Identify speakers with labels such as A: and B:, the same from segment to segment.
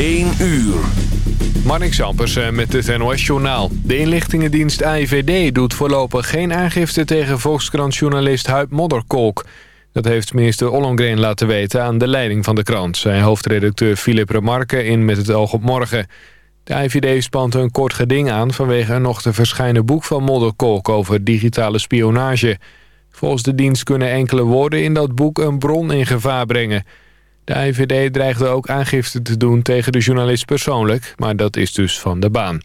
A: 1 uur. Marnix Ampersen eh, met het NOS-journaal. De inlichtingendienst AIVD doet voorlopig geen aangifte tegen Volkskrant-journalist Huib Modderkolk. Dat heeft minister Ollongren laten weten aan de leiding van de krant... zei hoofdredacteur Philip Remarque in Met het oog op morgen. De AIVD spant een kort geding aan vanwege een nog te verschijnen boek van Modderkolk... over digitale spionage. Volgens de dienst kunnen enkele woorden in dat boek een bron in gevaar brengen... De IVD dreigde ook aangifte te doen tegen de journalist persoonlijk, maar dat is dus van de baan.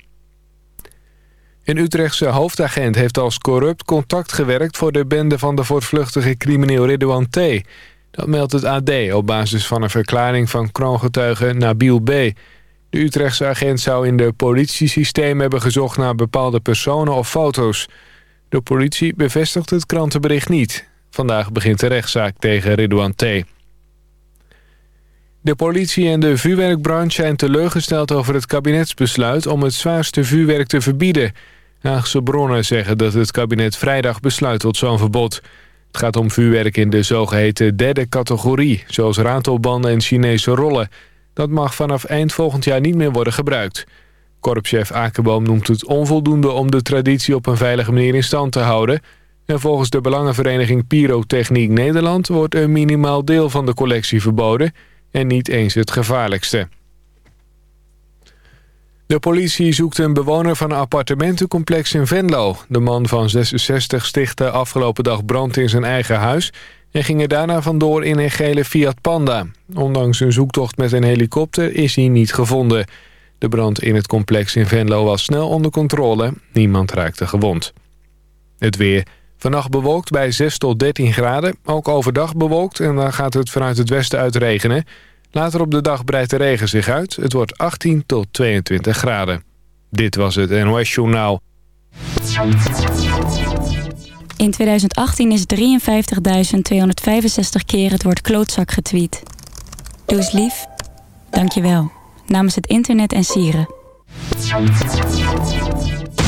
A: Een Utrechtse hoofdagent heeft als corrupt contact gewerkt... voor de bende van de voortvluchtige crimineel Ridouan T. Dat meldt het AD op basis van een verklaring van kroongetuige Nabil B. De Utrechtse agent zou in de politiesysteem hebben gezocht... naar bepaalde personen of foto's. De politie bevestigt het krantenbericht niet. Vandaag begint de rechtszaak tegen Ridouan T. De politie en de vuurwerkbranche zijn teleurgesteld over het kabinetsbesluit... om het zwaarste vuurwerk te verbieden. Haagse bronnen zeggen dat het kabinet vrijdag besluit tot zo'n verbod. Het gaat om vuurwerk in de zogeheten derde categorie... zoals ratelbanden en Chinese rollen. Dat mag vanaf eind volgend jaar niet meer worden gebruikt. Korpschef Akenboom noemt het onvoldoende om de traditie op een veilige manier in stand te houden... En volgens de belangenvereniging Pyrotechniek Nederland... wordt een minimaal deel van de collectie verboden en niet eens het gevaarlijkste. De politie zoekt een bewoner van een appartementencomplex in Venlo. De man van 66 stichtte afgelopen dag brand in zijn eigen huis... en ging er daarna vandoor in een gele Fiat Panda. Ondanks een zoektocht met een helikopter is hij niet gevonden. De brand in het complex in Venlo was snel onder controle. Niemand raakte gewond. Het weer... Vannacht bewolkt bij 6 tot 13 graden. Ook overdag bewolkt en dan gaat het vanuit het westen uit regenen. Later op de dag breidt de regen zich uit. Het wordt 18 tot 22 graden. Dit was het NOS Journaal.
B: In 2018 is 53.265 keer het woord klootzak getweet. Doe eens lief. Dank je wel. Namens het internet en sieren.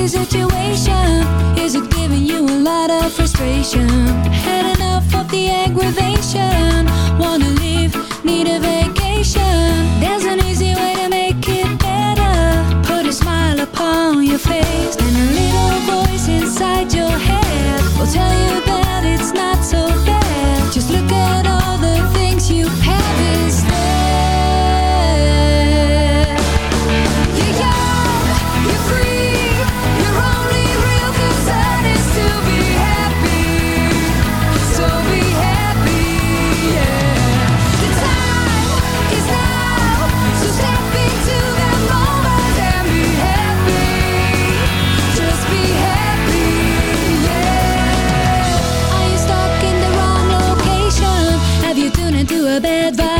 C: Tricky situation? Is it giving you a lot of frustration? Had enough of the aggravation? Wanna leave, need a vacation? A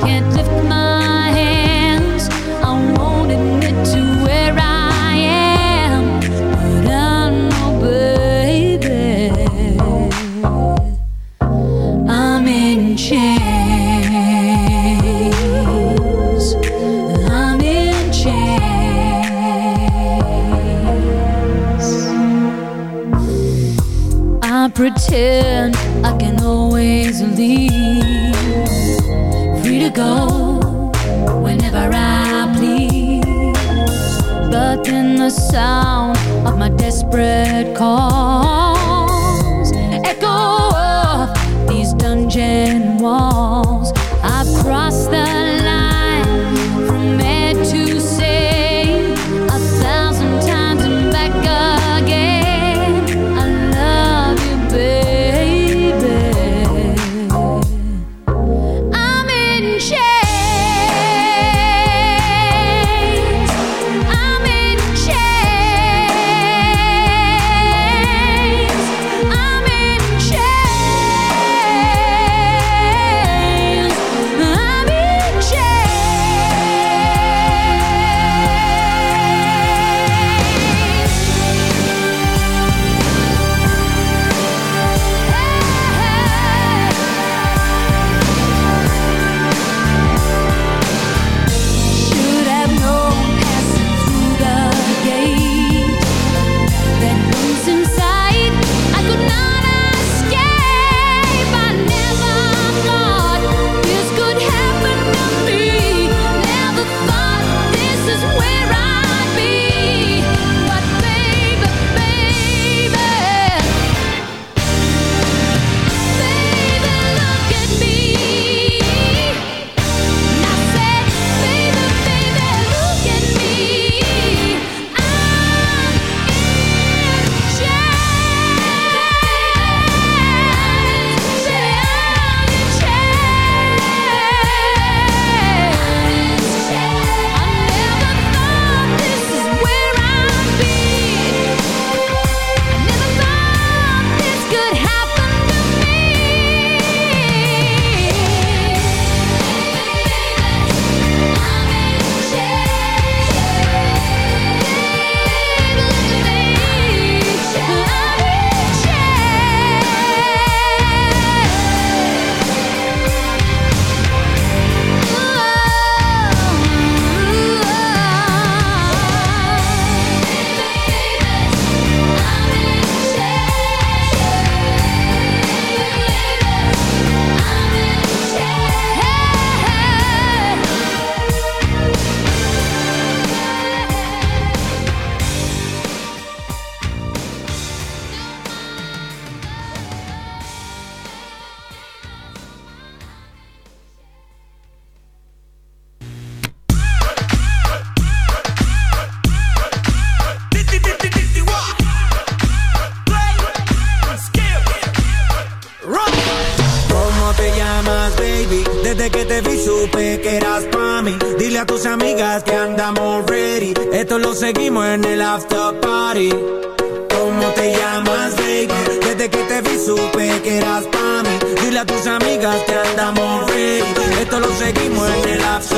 C: can't
D: en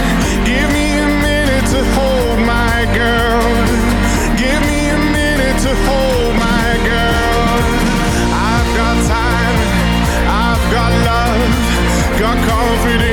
E: got confidence.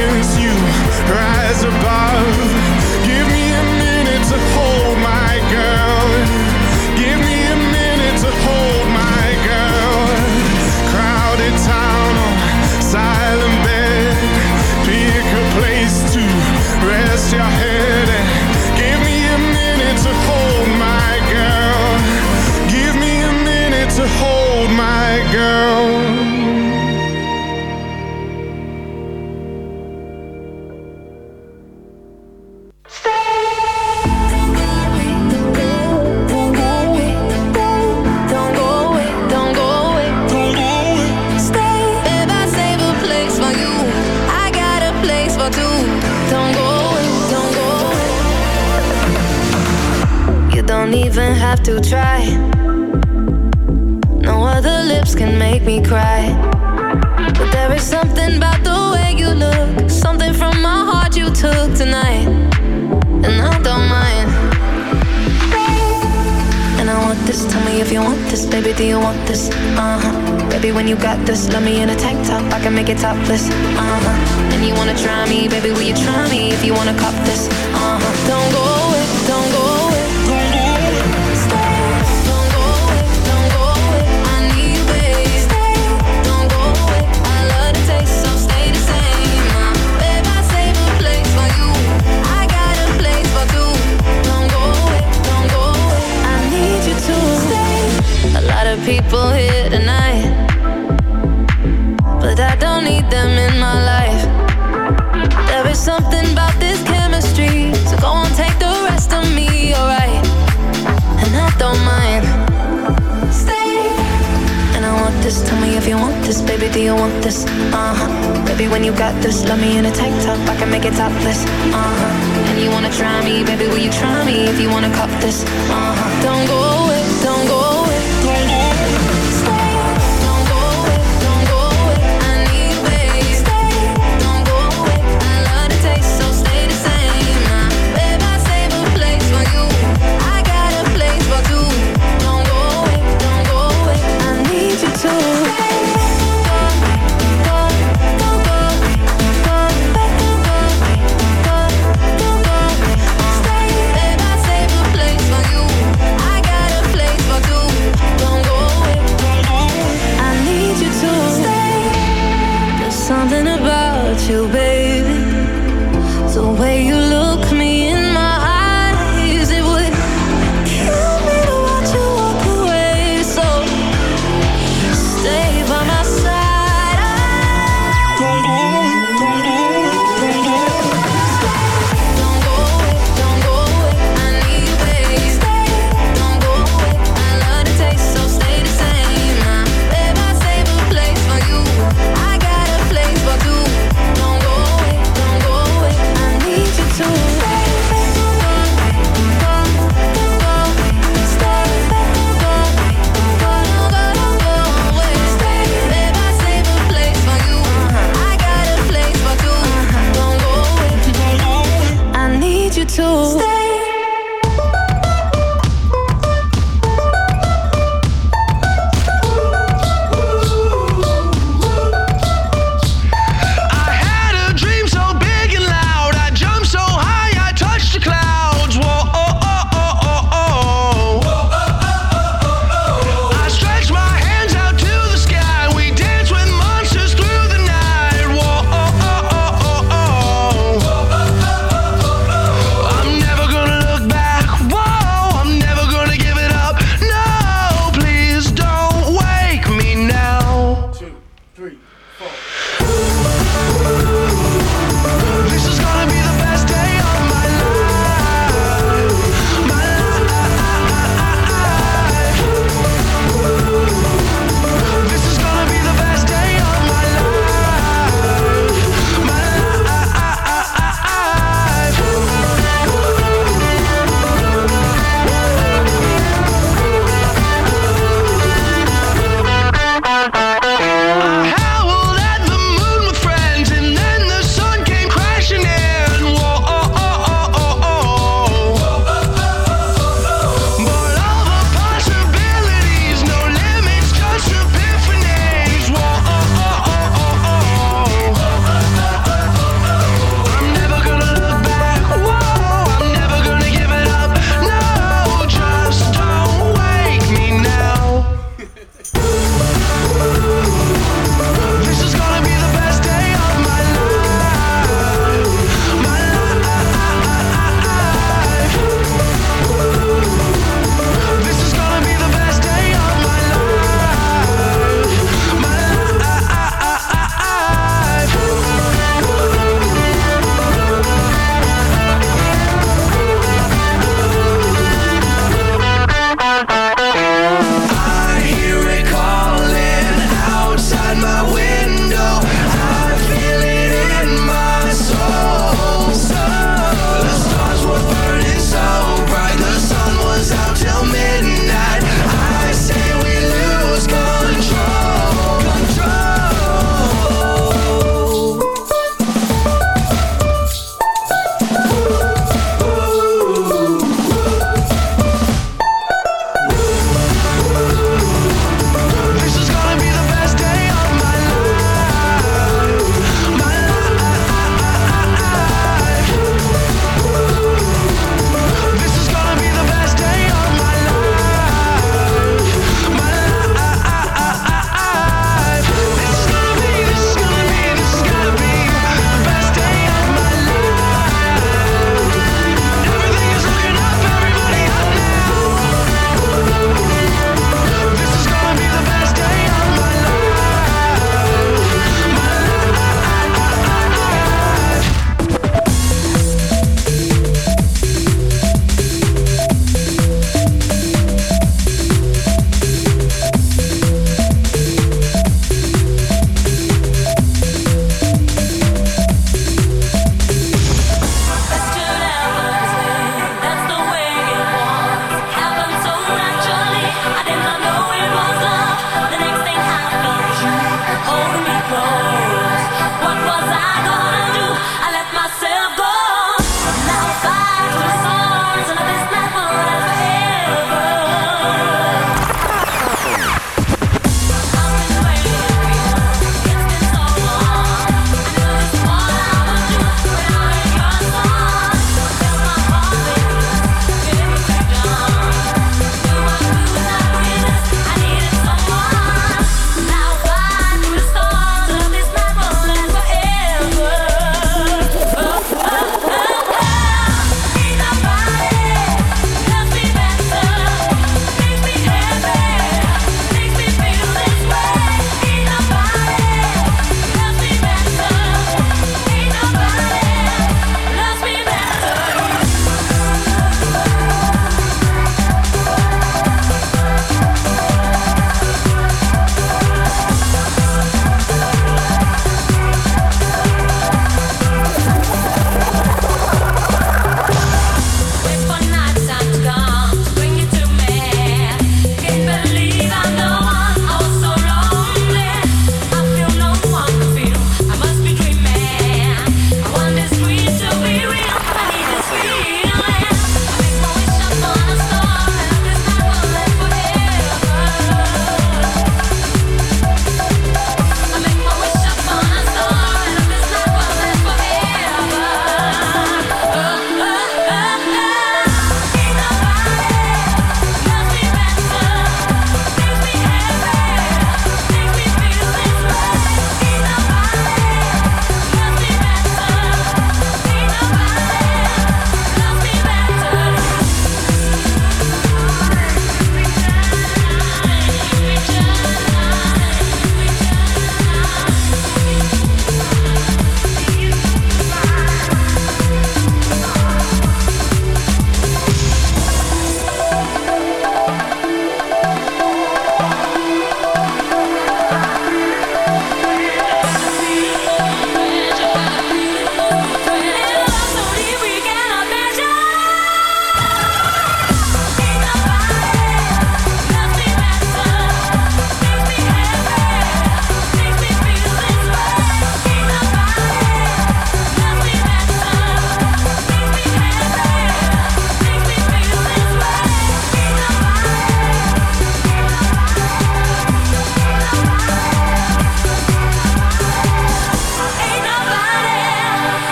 E: make it topless, uh-huh. And you wanna try me, baby, will you try me If you wanna cop this, uh-huh. Don't go away.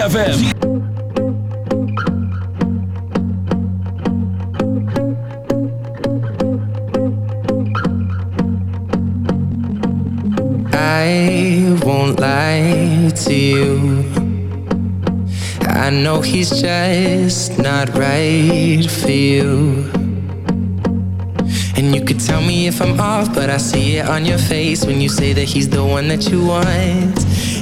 F: ZFM.
G: I won't lie to you. I know he's just not right for you. And you could tell me if I'm off, but I see it on your face when you say that he's the one that you want.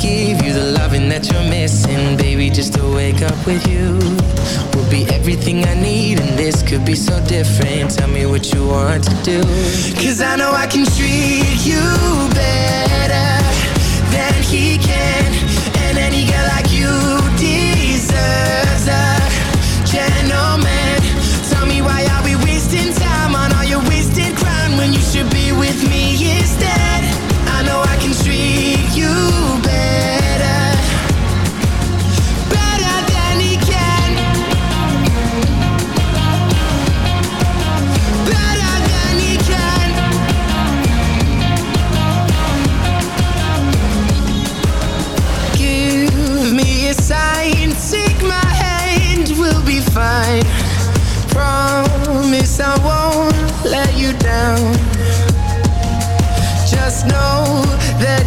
G: give you the loving that you're missing, baby. Just to wake up with you will be everything I need, and this could be so different. Tell me what you want to do. Cause I know I can treat you better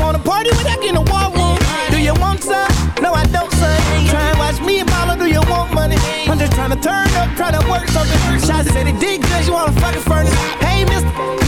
G: wanna party
H: without getting a war wound? Do you want
I: some? No, I don't, son. Try and watch me and follow. do you want money? I'm just trying to
G: turn up, trying to work something.
H: Shots said it did good, you wanna fucking furnace. Hey, mister.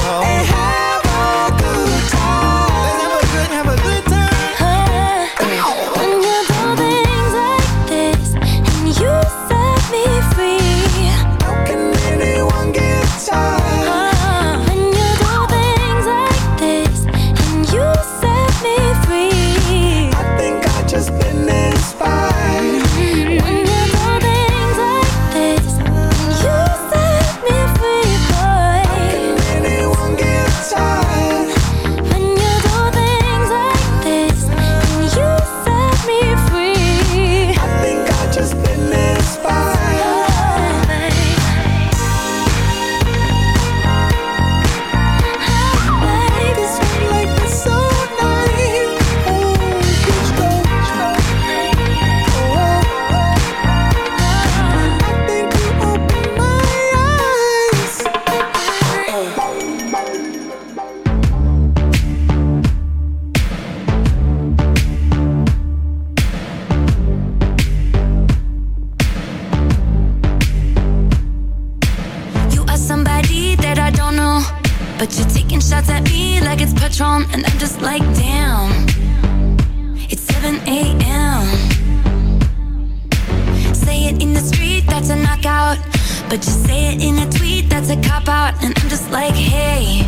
J: But you say it in a tweet, that's a cop out, and I'm just like, hey,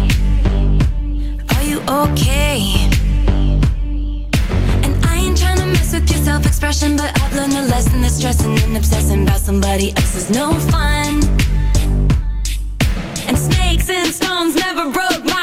J: are you okay? And I ain't trying to mess with your self expression, but I've learned a lesson that stressing and obsessing about somebody else is no fun. And snakes and stones never broke my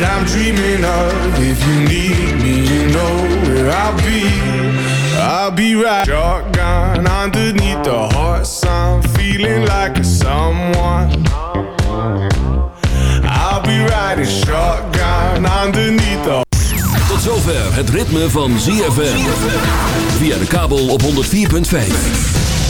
K: that I'm dreaming of. If you need me, you know where I'll be. I'll be right. Shotgun underneath the hot sun, feeling like a someone. I'll be riding shotgun underneath the
F: Tot zover het ritme van ZFM. Via de kabel op 104.5.